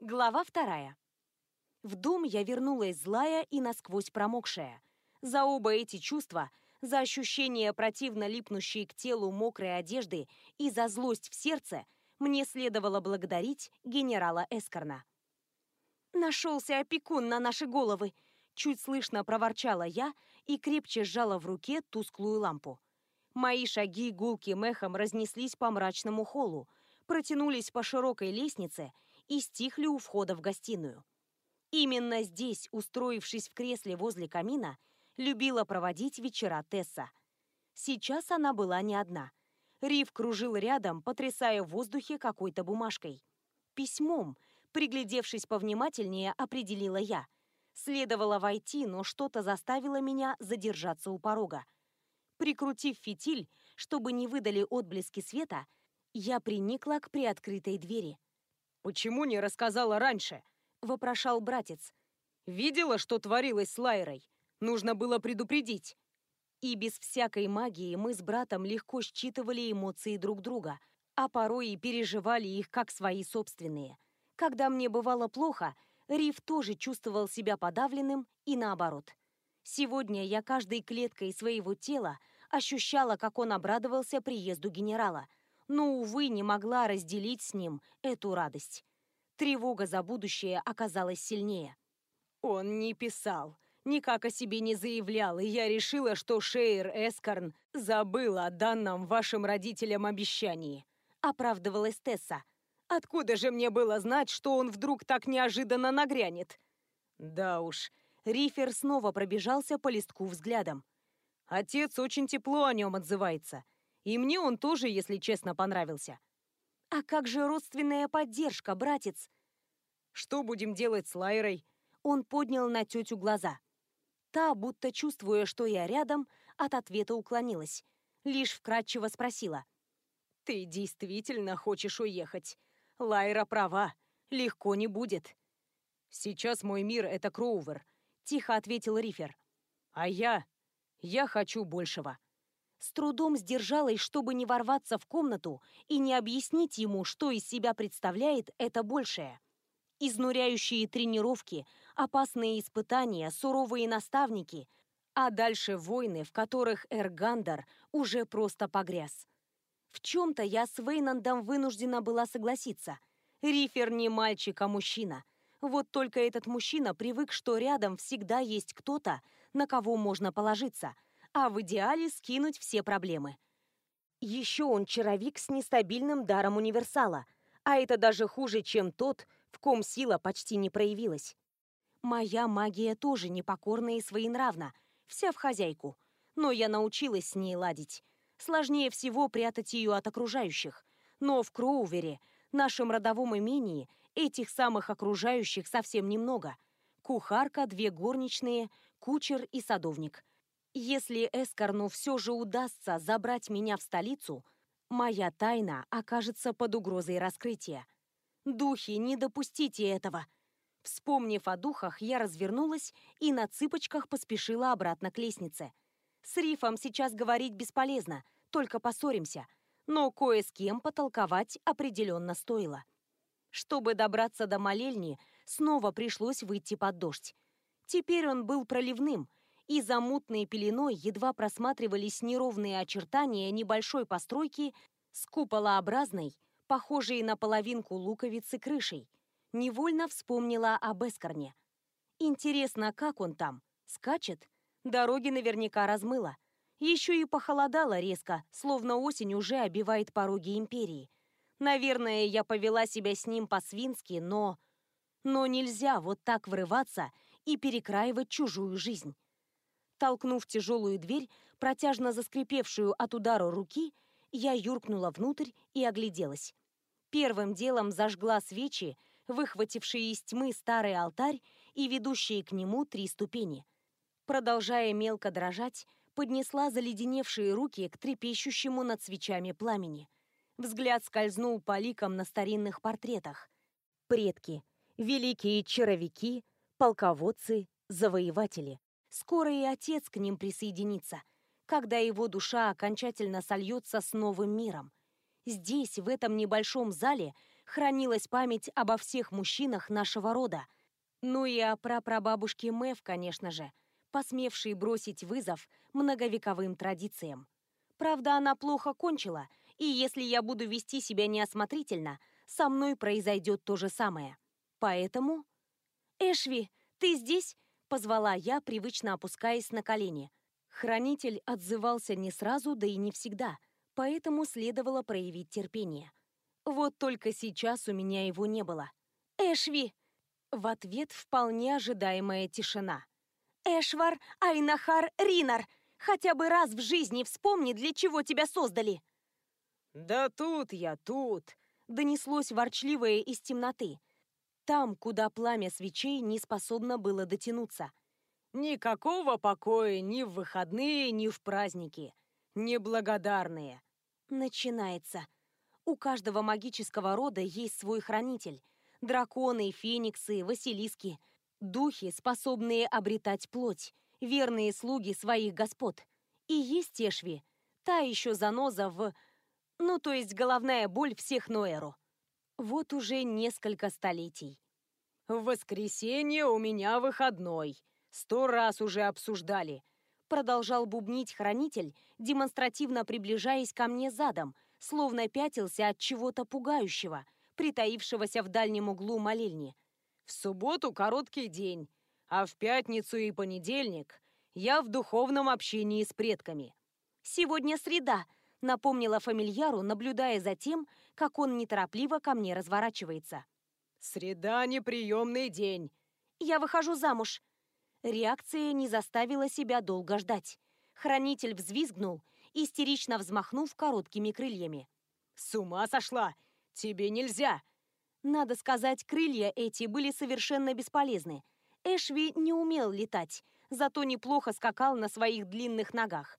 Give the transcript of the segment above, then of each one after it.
Глава вторая. В дом я вернулась злая и насквозь промокшая. За оба эти чувства, за ощущение противно липнущей к телу мокрой одежды и за злость в сердце, мне следовало благодарить генерала Эскорна. «Нашелся опекун на наши головы!» Чуть слышно проворчала я и крепче сжала в руке тусклую лампу. Мои шаги гулким эхом разнеслись по мрачному холлу, протянулись по широкой лестнице и стихли у входа в гостиную. Именно здесь, устроившись в кресле возле камина, любила проводить вечера Тесса. Сейчас она была не одна. Рив кружил рядом, потрясая в воздухе какой-то бумажкой. Письмом, приглядевшись повнимательнее, определила я. Следовало войти, но что-то заставило меня задержаться у порога. Прикрутив фитиль, чтобы не выдали отблески света, я приникла к приоткрытой двери. «Почему не рассказала раньше?» — вопрошал братец. «Видела, что творилось с Лайрой? Нужно было предупредить». И без всякой магии мы с братом легко считывали эмоции друг друга, а порой и переживали их как свои собственные. Когда мне бывало плохо, Риф тоже чувствовал себя подавленным и наоборот. Сегодня я каждой клеткой своего тела ощущала, как он обрадовался приезду генерала — но, увы, не могла разделить с ним эту радость. Тревога за будущее оказалась сильнее. «Он не писал, никак о себе не заявлял, и я решила, что Шейр Эскорн забыл о данном вашим родителям обещании», — оправдывалась Тесса. «Откуда же мне было знать, что он вдруг так неожиданно нагрянет?» «Да уж», — Рифер снова пробежался по листку взглядом. «Отец очень тепло о нем отзывается». И мне он тоже, если честно, понравился. А как же родственная поддержка, братец? Что будем делать с Лайрой? Он поднял на тетю глаза. Та, будто чувствуя, что я рядом, от ответа уклонилась. Лишь вкратчиво спросила. «Ты действительно хочешь уехать? Лайра права, легко не будет». «Сейчас мой мир — это Кроувер», — тихо ответил Рифер. «А я... я хочу большего». С трудом сдержалась, чтобы не ворваться в комнату и не объяснить ему, что из себя представляет это большее. Изнуряющие тренировки, опасные испытания, суровые наставники, а дальше войны, в которых Эргандер уже просто погряз. В чем-то я с Вейнандом вынуждена была согласиться. Рифер не мальчик, а мужчина. Вот только этот мужчина привык, что рядом всегда есть кто-то, на кого можно положиться – а в идеале скинуть все проблемы. Еще он чаровик с нестабильным даром универсала, а это даже хуже, чем тот, в ком сила почти не проявилась. Моя магия тоже непокорна и своенравна, вся в хозяйку, но я научилась с ней ладить. Сложнее всего прятать ее от окружающих, но в Кроувере, нашем родовом имении, этих самых окружающих совсем немного. Кухарка, две горничные, кучер и садовник. Если Эскорну все же удастся забрать меня в столицу, моя тайна окажется под угрозой раскрытия. Духи, не допустите этого. Вспомнив о духах, я развернулась и на цыпочках поспешила обратно к лестнице. С Рифом сейчас говорить бесполезно, только поссоримся, но кое с кем потолковать определенно стоило. Чтобы добраться до молельни, снова пришлось выйти под дождь. Теперь он был проливным, и за мутной пеленой едва просматривались неровные очертания небольшой постройки с куполообразной, похожей на половинку луковицы крышей. Невольно вспомнила об Эскорне. Интересно, как он там? Скачет? Дороги наверняка размыло. Еще и похолодало резко, словно осень уже обивает пороги Империи. Наверное, я повела себя с ним по-свински, но... Но нельзя вот так врываться и перекраивать чужую жизнь. Толкнув тяжелую дверь, протяжно заскрипевшую от удара руки, я юркнула внутрь и огляделась. Первым делом зажгла свечи, выхватившие из тьмы старый алтарь и ведущие к нему три ступени. Продолжая мелко дрожать, поднесла заледеневшие руки к трепещущему над свечами пламени. Взгляд скользнул по ликам на старинных портретах. Предки, великие чаровики, полководцы, завоеватели. Скоро и отец к ним присоединится, когда его душа окончательно сольется с новым миром. Здесь, в этом небольшом зале, хранилась память обо всех мужчинах нашего рода. Ну и о прапрабабушке Мэв, конечно же, посмевшей бросить вызов многовековым традициям. Правда, она плохо кончила, и если я буду вести себя неосмотрительно, со мной произойдет то же самое. Поэтому... «Эшви, ты здесь?» — позвала я, привычно опускаясь на колени. Хранитель отзывался не сразу, да и не всегда, поэтому следовало проявить терпение. Вот только сейчас у меня его не было. «Эшви!» В ответ вполне ожидаемая тишина. «Эшвар Айнахар Ринар! Хотя бы раз в жизни вспомни, для чего тебя создали!» «Да тут я, тут!» Донеслось ворчливое из темноты. Там, куда пламя свечей не способно было дотянуться. «Никакого покоя ни в выходные, ни в праздники. Неблагодарные!» Начинается. У каждого магического рода есть свой хранитель. Драконы, фениксы, василиски. Духи, способные обретать плоть. Верные слуги своих господ. И есть Эшви. Та еще заноза в... Ну, то есть головная боль всех Ноэру. Вот уже несколько столетий. «В воскресенье у меня выходной. Сто раз уже обсуждали», — продолжал бубнить хранитель, демонстративно приближаясь ко мне задом, словно пятился от чего-то пугающего, притаившегося в дальнем углу молельни. «В субботу короткий день, а в пятницу и понедельник я в духовном общении с предками». «Сегодня среда», — напомнила фамильяру, наблюдая за тем, как он неторопливо ко мне разворачивается. «Среда — неприемный день». «Я выхожу замуж». Реакция не заставила себя долго ждать. Хранитель взвизгнул истерично взмахнув короткими крыльями. «С ума сошла! Тебе нельзя!» Надо сказать, крылья эти были совершенно бесполезны. Эшви не умел летать, зато неплохо скакал на своих длинных ногах.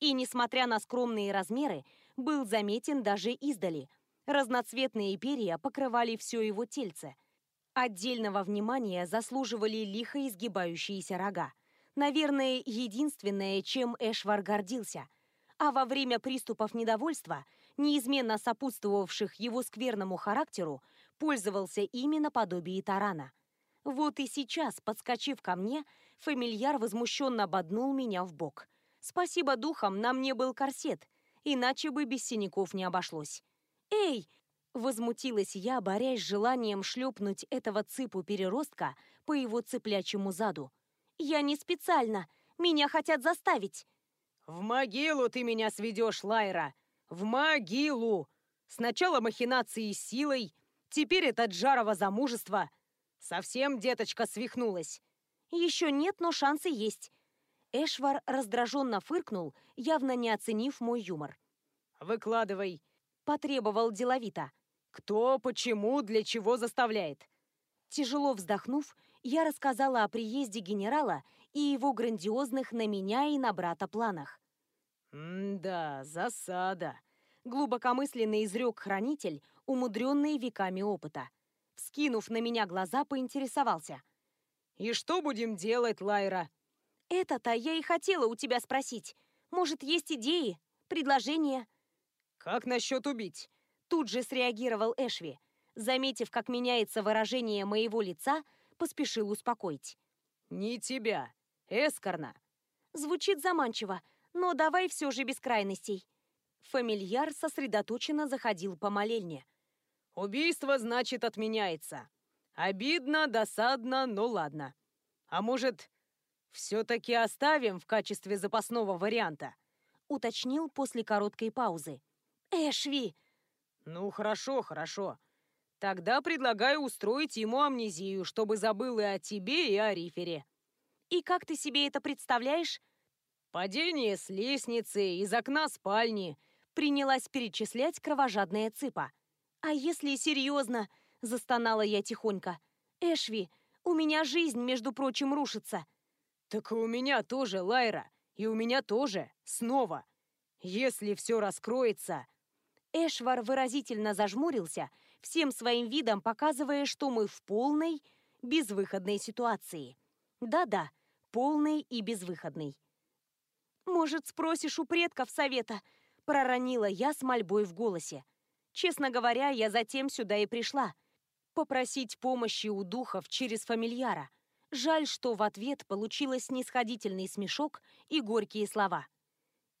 И, несмотря на скромные размеры, был заметен даже издали. Разноцветные перья покрывали все его тельце. Отдельного внимания заслуживали лихо изгибающиеся рога. Наверное, единственное, чем Эшвар гордился – а во время приступов недовольства, неизменно сопутствовавших его скверному характеру, пользовался именно подобие тарана. Вот и сейчас, подскочив ко мне, фамильяр возмущенно боднул меня в бок. Спасибо духам, на мне был корсет, иначе бы без синяков не обошлось. «Эй!» — возмутилась я, борясь с желанием шлепнуть этого цыпу-переростка по его цыплячьему заду. «Я не специально, меня хотят заставить!» «В могилу ты меня сведешь, Лайра! В могилу! Сначала махинации с силой, теперь это Джарова замужество. Совсем деточка свихнулась». «Еще нет, но шансы есть». Эшвар раздраженно фыркнул, явно не оценив мой юмор. «Выкладывай», — потребовал деловито. «Кто, почему, для чего заставляет?» Тяжело вздохнув, я рассказала о приезде генерала и его грандиозных на меня и на брата планах. «М-да, засада», — глубокомысленно изрек хранитель, умудренный веками опыта. Вскинув на меня глаза, поинтересовался. «И что будем делать, Лайра?» «Это-то я и хотела у тебя спросить. Может, есть идеи, предложения?» «Как насчет убить?» Тут же среагировал Эшви. Заметив, как меняется выражение моего лица, поспешил успокоить. «Не тебя, Эскорна». Звучит заманчиво, но давай все же без крайностей. Фамильяр сосредоточенно заходил по молельне. Убийство, значит, отменяется. Обидно, досадно, но ладно. А может, все-таки оставим в качестве запасного варианта? Уточнил после короткой паузы. Эшви! Ну, хорошо, хорошо. Тогда предлагаю устроить ему амнезию, чтобы забыл и о тебе, и о Рифере. И как ты себе это представляешь? Падение с лестницы, из окна спальни. Принялась перечислять кровожадная цыпа. А если серьезно, застонала я тихонько. Эшви, у меня жизнь, между прочим, рушится. Так и у меня тоже, Лайра. И у меня тоже. Снова. Если все раскроется... Эшвар выразительно зажмурился, всем своим видом показывая, что мы в полной, безвыходной ситуации. Да-да, полной и безвыходной. «Может, спросишь у предков совета?» — проронила я с мольбой в голосе. Честно говоря, я затем сюда и пришла. Попросить помощи у духов через фамильяра. Жаль, что в ответ получилось снисходительный смешок и горькие слова.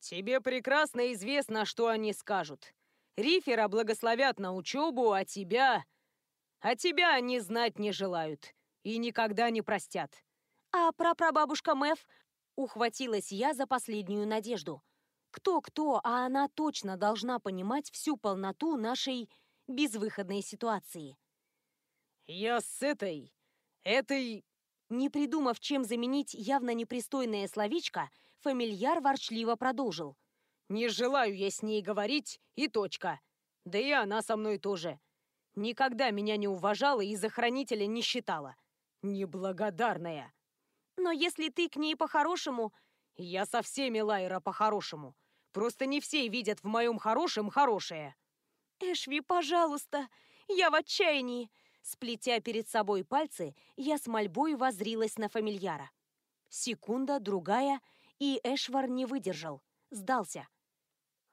«Тебе прекрасно известно, что они скажут. Рифера благословят на учебу, а тебя... А тебя они знать не желают и никогда не простят». «А прапрабабушка Мэв?» Ухватилась я за последнюю надежду. Кто-кто, а она точно должна понимать всю полноту нашей безвыходной ситуации. «Я с этой... этой...» Не придумав, чем заменить явно непристойное словечко, фамильяр ворчливо продолжил. «Не желаю я с ней говорить, и точка. Да и она со мной тоже. Никогда меня не уважала и за хранителя не считала. Неблагодарная». «Но если ты к ней по-хорошему...» «Я со всеми, Лайра, по-хорошему. Просто не все видят в моем хорошем хорошее». «Эшви, пожалуйста, я в отчаянии!» Сплетя перед собой пальцы, я с мольбой возрилась на фамильяра. Секунда, другая, и Эшвар не выдержал, сдался.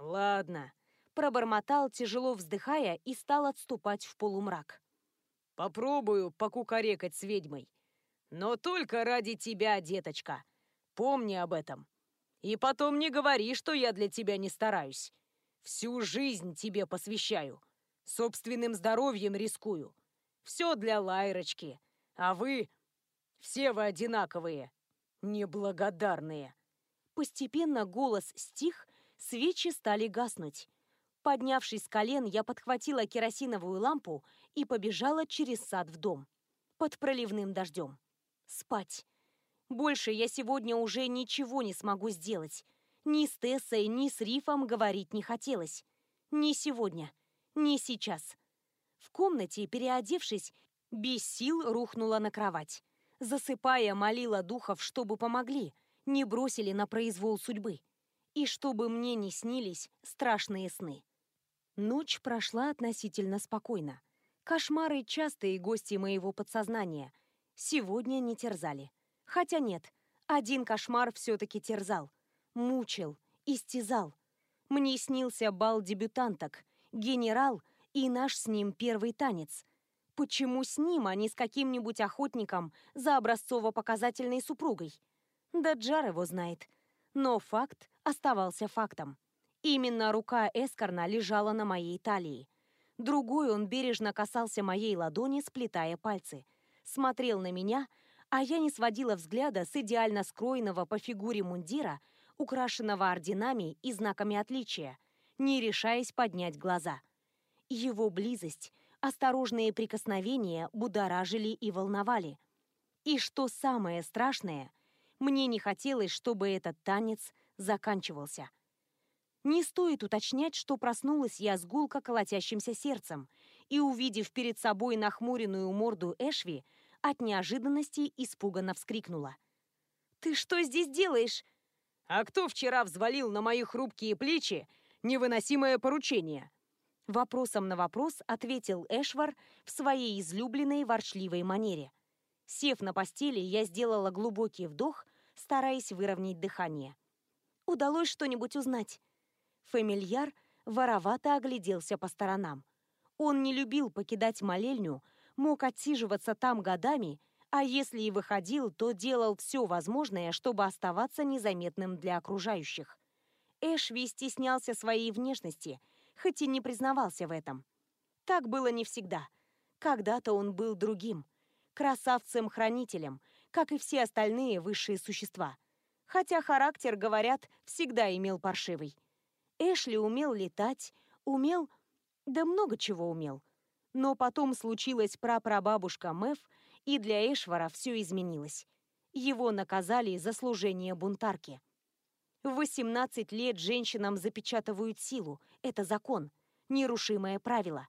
«Ладно», — пробормотал, тяжело вздыхая, и стал отступать в полумрак. «Попробую покукарекать с ведьмой. Но только ради тебя, деточка. Помни об этом. И потом не говори, что я для тебя не стараюсь. Всю жизнь тебе посвящаю. Собственным здоровьем рискую. Все для Лайрочки. А вы... Все вы одинаковые. Неблагодарные. Постепенно голос стих, свечи стали гаснуть. Поднявшись с колен, я подхватила керосиновую лампу и побежала через сад в дом. Под проливным дождем. Спать. Больше я сегодня уже ничего не смогу сделать. Ни с Тессой, ни с Рифом говорить не хотелось. Ни сегодня, ни сейчас. В комнате, переодевшись, без сил рухнула на кровать. Засыпая, молила духов, чтобы помогли, не бросили на произвол судьбы. И чтобы мне не снились страшные сны. Ночь прошла относительно спокойно. Кошмары – частые гости моего подсознания. Сегодня не терзали. Хотя нет, один кошмар все-таки терзал. Мучил, истязал. Мне снился бал дебютанток, генерал и наш с ним первый танец. Почему с ним, а не с каким-нибудь охотником за образцово-показательной супругой? Да Джар его знает. Но факт оставался фактом. Именно рука Эскорна лежала на моей талии. Другой он бережно касался моей ладони, сплетая пальцы. Смотрел на меня, а я не сводила взгляда с идеально скроенного по фигуре мундира, украшенного орденами и знаками отличия, не решаясь поднять глаза. Его близость, осторожные прикосновения будоражили и волновали. И что самое страшное, мне не хотелось, чтобы этот танец заканчивался. Не стоит уточнять, что проснулась я с гулко колотящимся сердцем и, увидев перед собой нахмуренную морду Эшви, от неожиданности испуганно вскрикнула. «Ты что здесь делаешь?» «А кто вчера взвалил на мои хрупкие плечи невыносимое поручение?» Вопросом на вопрос ответил Эшвар в своей излюбленной ворчливой манере. Сев на постели, я сделала глубокий вдох, стараясь выровнять дыхание. Удалось что-нибудь узнать. Фамильяр воровато огляделся по сторонам. Он не любил покидать молельню, мог отсиживаться там годами, а если и выходил, то делал все возможное, чтобы оставаться незаметным для окружающих. Эшви стеснялся своей внешности, хоть и не признавался в этом. Так было не всегда. Когда-то он был другим, красавцем-хранителем, как и все остальные высшие существа. Хотя характер, говорят, всегда имел паршивый. Эшли умел летать, умел... Да много чего умел. Но потом случилась прапрабабушка Мэв, и для Эшвара все изменилось. Его наказали за служение бунтарки. В 18 лет женщинам запечатывают силу. Это закон. Нерушимое правило.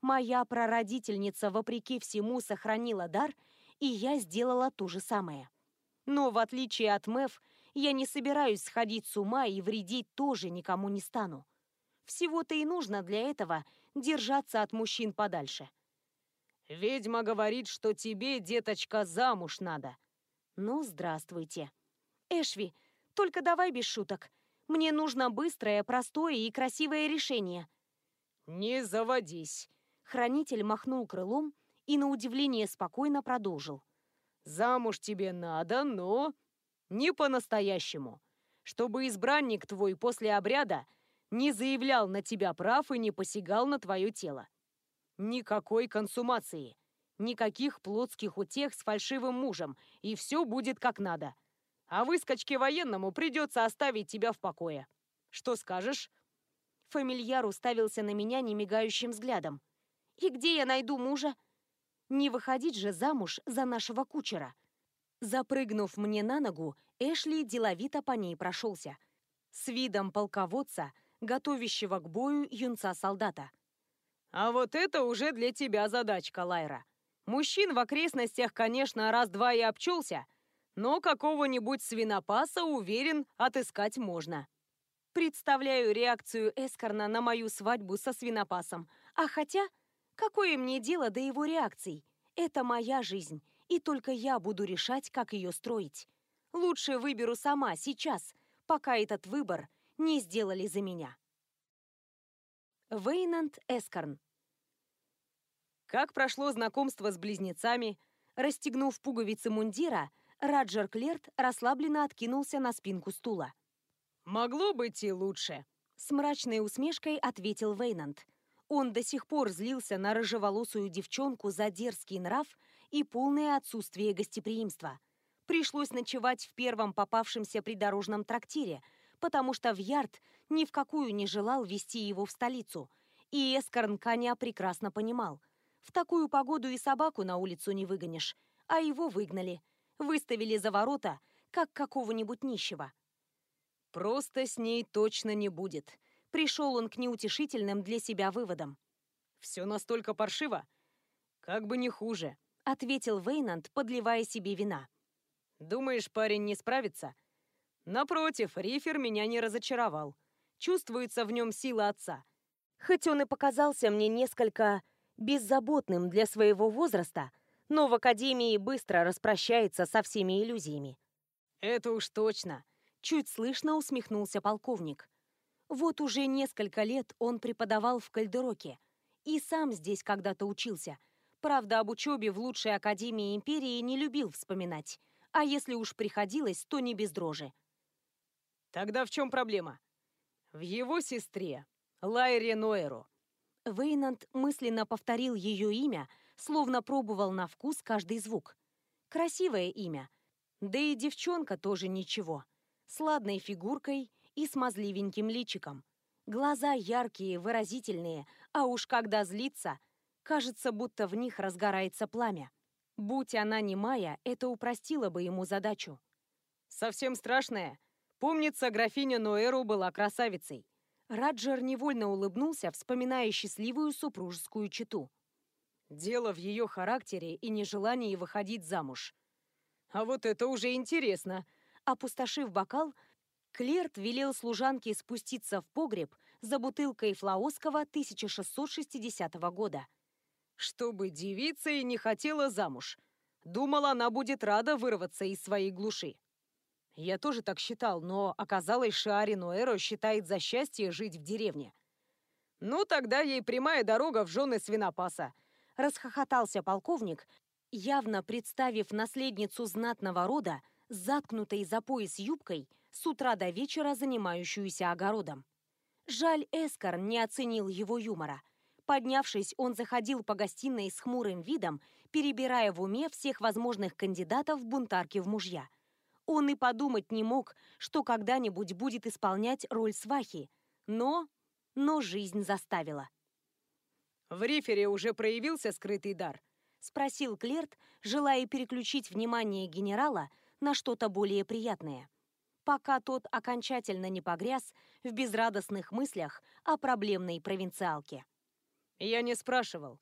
Моя прародительница, вопреки всему, сохранила дар, и я сделала то же самое. Но в отличие от Мэв, я не собираюсь сходить с ума и вредить тоже никому не стану. Всего-то и нужно для этого держаться от мужчин подальше. «Ведьма говорит, что тебе, деточка, замуж надо». «Ну, здравствуйте». «Эшви, только давай без шуток. Мне нужно быстрое, простое и красивое решение». «Не заводись!» Хранитель махнул крылом и на удивление спокойно продолжил. «Замуж тебе надо, но не по-настоящему. Чтобы избранник твой после обряда не заявлял на тебя прав и не посягал на твое тело. Никакой консумации, никаких плотских утех с фальшивым мужем, и все будет как надо. А выскочке военному придется оставить тебя в покое. Что скажешь?» Фамильяр уставился на меня немигающим взглядом. «И где я найду мужа?» «Не выходить же замуж за нашего кучера». Запрыгнув мне на ногу, Эшли деловито по ней прошелся. С видом полководца, готовящего к бою юнца-солдата. «А вот это уже для тебя задачка, Лайра. Мужчин в окрестностях, конечно, раз-два и обчелся, но какого-нибудь свинопаса, уверен, отыскать можно». Представляю реакцию Эскорна на мою свадьбу со свинопасом. А хотя, какое мне дело до его реакций? Это моя жизнь, и только я буду решать, как ее строить. Лучше выберу сама, сейчас, пока этот выбор не сделали за меня. Вейнанд Эскорн Как прошло знакомство с близнецами, расстегнув пуговицы мундира, Раджер Клерт расслабленно откинулся на спинку стула. «Могло быть и лучше», — с мрачной усмешкой ответил Вейнанд. Он до сих пор злился на рыжеволосую девчонку за дерзкий нрав и полное отсутствие гостеприимства. Пришлось ночевать в первом попавшемся придорожном трактире, потому что в Ярд ни в какую не желал вести его в столицу. И Эскорн коня прекрасно понимал. В такую погоду и собаку на улицу не выгонишь, а его выгнали. Выставили за ворота, как какого-нибудь нищего. Просто с ней точно не будет. Пришел он к неутешительным для себя выводам. Все настолько паршиво? Как бы не хуже, ответил Вейнанд, подливая себе вина. Думаешь, парень не справится? Напротив, Рифер меня не разочаровал. Чувствуется в нем сила отца. Хоть он и показался мне несколько беззаботным для своего возраста, но в Академии быстро распрощается со всеми иллюзиями. Это уж точно. Чуть слышно усмехнулся полковник. Вот уже несколько лет он преподавал в Кальдероке. И сам здесь когда-то учился. Правда, об учебе в лучшей академии империи не любил вспоминать. А если уж приходилось, то не без дрожи. Тогда в чем проблема? В его сестре, Лайре Ноэру. Вейнанд мысленно повторил ее имя, словно пробовал на вкус каждый звук. Красивое имя. Да и девчонка тоже ничего с ладной фигуркой и смазливеньким личиком. Глаза яркие, выразительные, а уж когда злится, кажется, будто в них разгорается пламя. Будь она не Майя, это упростило бы ему задачу. «Совсем страшная. Помнится, графиня Ноэру была красавицей». Раджер невольно улыбнулся, вспоминая счастливую супружескую чету. «Дело в ее характере и нежелании выходить замуж. А вот это уже интересно», Опустошив бокал, Клерт велел служанке спуститься в погреб за бутылкой Флаоского 1660 года. Чтобы девица и не хотела замуж. Думала, она будет рада вырваться из своей глуши. Я тоже так считал, но оказалось, Шиари Ноэро считает за счастье жить в деревне. Ну, тогда ей прямая дорога в жены свинопаса. Расхохотался полковник, явно представив наследницу знатного рода, заткнутой за пояс юбкой, с утра до вечера занимающуюся огородом. Жаль, Эскар не оценил его юмора. Поднявшись, он заходил по гостиной с хмурым видом, перебирая в уме всех возможных кандидатов бунтарки в мужья. Он и подумать не мог, что когда-нибудь будет исполнять роль свахи. Но... но жизнь заставила. «В рифере уже проявился скрытый дар?» — спросил Клерт, желая переключить внимание генерала на что-то более приятное, пока тот окончательно не погряз в безрадостных мыслях о проблемной провинциалке. «Я не спрашивал.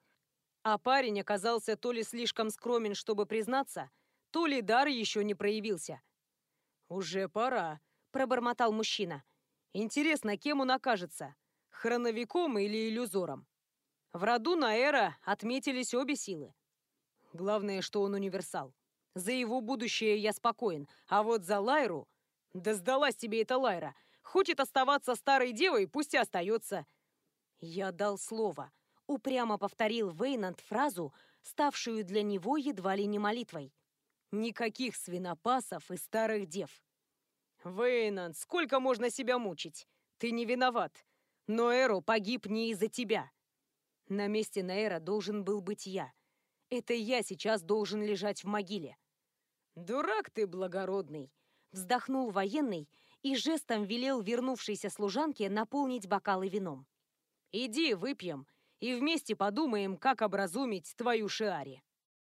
А парень оказался то ли слишком скромен, чтобы признаться, то ли дар еще не проявился». «Уже пора», — пробормотал мужчина. «Интересно, кем он окажется? Хроновиком или иллюзором?» В роду Наэра отметились обе силы. Главное, что он универсал. За его будущее я спокоен, а вот за Лайру... Да сдалась тебе эта Лайра. Хочет оставаться старой девой, пусть и остается. «Я дал слово», — упрямо повторил Вейнанд фразу, ставшую для него едва ли не молитвой. «Никаких свинопасов и старых дев». «Вейнанд, сколько можно себя мучить? Ты не виноват. Но Эро погиб не из-за тебя». На месте Наэра должен был быть я. Это я сейчас должен лежать в могиле. «Дурак ты благородный!» Вздохнул военный и жестом велел вернувшейся служанке наполнить бокалы вином. «Иди, выпьем, и вместе подумаем, как образумить твою Шиари».